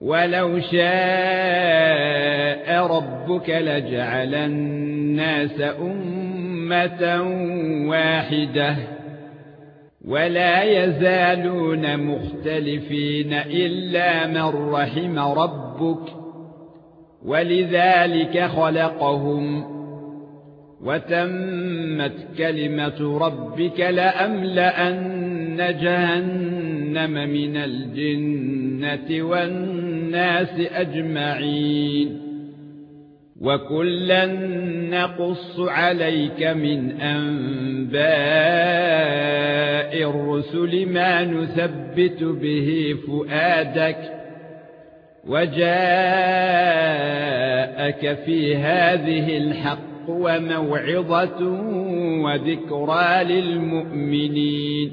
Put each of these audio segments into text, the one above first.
ولو شاء ربك لجعل الناس أمة واحدة ولا يزالون مختلفين إلا من رحم ربك ولذلك خلقهم وتمت كلمة ربك لأملأن جهنم من الجنة والناس أجمعين وكلا نقص عليك من أنباء الرسل ما نثبت به فؤادك وجاءك في هذه الحق وموعظة وذكرى للمؤمنين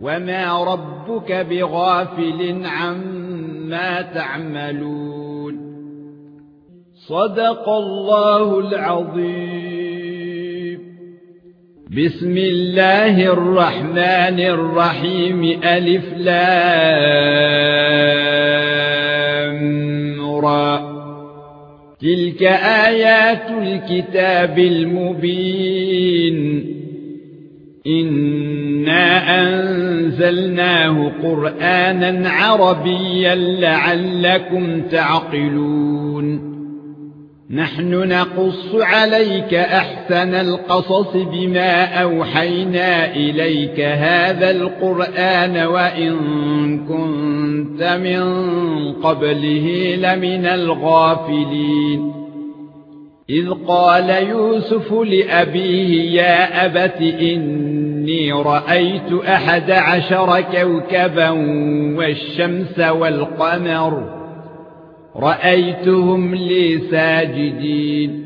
وما ربك بغافل عما تعملون صدق الله العظيم بسم الله الرحمن الرحيم الف لام را تلك ايات الكتاب المبين إنا أنزلناه قرآنا عربيا لعلكم تعقلون. نحن نقص عليك أحسن القصص بما أوحينا إليك هذا القرآن وإن كنت من قبله لمن الغافلين. إذ قال يوسف لأبيه يا أبت إني رأيت أحد عشر كوكبا والشمس والقمر رأيتهم لي ساجدين.